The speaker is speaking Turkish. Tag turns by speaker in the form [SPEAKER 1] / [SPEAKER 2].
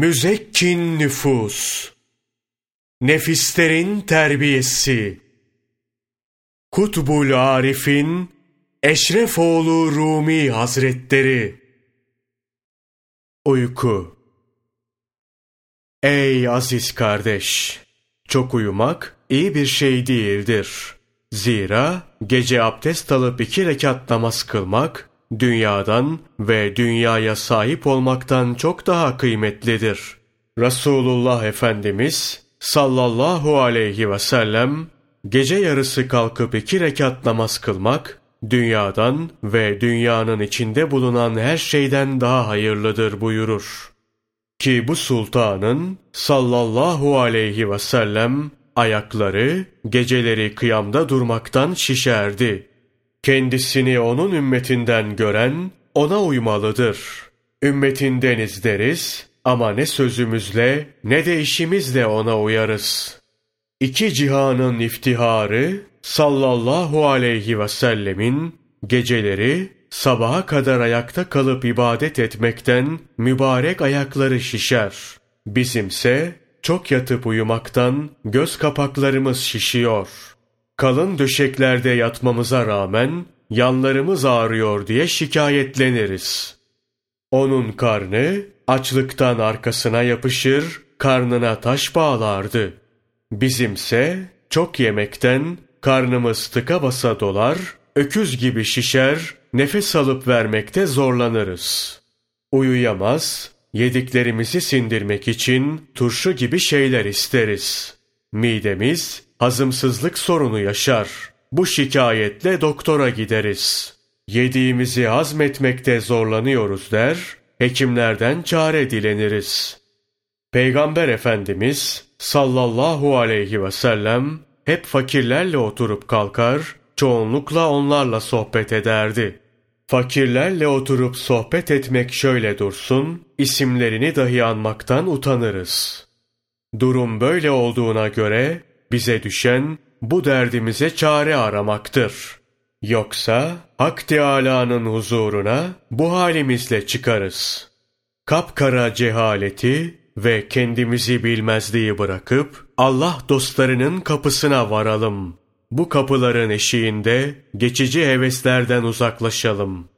[SPEAKER 1] Müzekkin nüfus, nefislerin terbiyesi, Kutbul Arif'in Eşrefoğlu Rumi Hazretleri, Uyku Ey aziz kardeş! Çok uyumak iyi bir şey değildir. Zira gece abdest alıp iki rekat namaz kılmak, dünyadan ve dünyaya sahip olmaktan çok daha kıymetlidir. Resulullah Efendimiz sallallahu aleyhi ve sellem gece yarısı kalkıp iki rekat namaz kılmak, dünyadan ve dünyanın içinde bulunan her şeyden daha hayırlıdır buyurur. Ki bu sultanın sallallahu aleyhi ve sellem ayakları geceleri kıyamda durmaktan şişerdi. Kendisini onun ümmetinden gören ona uymalıdır. Ümmetindeniz deriz ama ne sözümüzle ne de işimizle ona uyarız. İki cihanın iftiharı sallallahu aleyhi ve sellemin geceleri sabaha kadar ayakta kalıp ibadet etmekten mübarek ayakları şişer. Bizimse çok yatıp uyumaktan göz kapaklarımız şişiyor.'' Kalın döşeklerde yatmamıza rağmen yanlarımız ağrıyor diye şikayetleniriz. Onun karnı açlıktan arkasına yapışır, karnına taş bağlardı. Bizimse çok yemekten karnımız tıka basa dolar, öküz gibi şişer, nefes alıp vermekte zorlanırız. Uyuyamaz, yediklerimizi sindirmek için turşu gibi şeyler isteriz. Midemiz hazımsızlık sorunu yaşar. Bu şikayetle doktora gideriz. Yediğimizi hazmetmekte zorlanıyoruz der, hekimlerden çare dileniriz. Peygamber Efendimiz sallallahu aleyhi ve sellem hep fakirlerle oturup kalkar, çoğunlukla onlarla sohbet ederdi. Fakirlerle oturup sohbet etmek şöyle dursun, isimlerini dahi anmaktan utanırız. Durum böyle olduğuna göre bize düşen bu derdimize çare aramaktır. Yoksa Hak Teâlâ'nın huzuruna bu halimizle çıkarız. Kapkara cehaleti ve kendimizi bilmezliği bırakıp Allah dostlarının kapısına varalım. Bu kapıların eşiğinde geçici heveslerden uzaklaşalım.